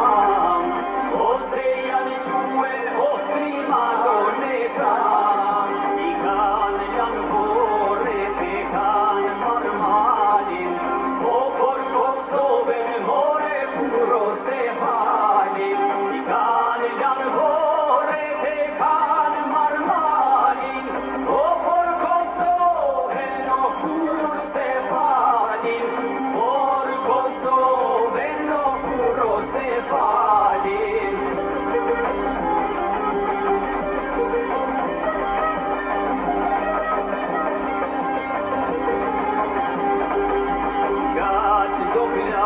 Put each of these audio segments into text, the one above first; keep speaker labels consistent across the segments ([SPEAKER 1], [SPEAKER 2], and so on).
[SPEAKER 1] Oh.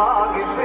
[SPEAKER 1] Tag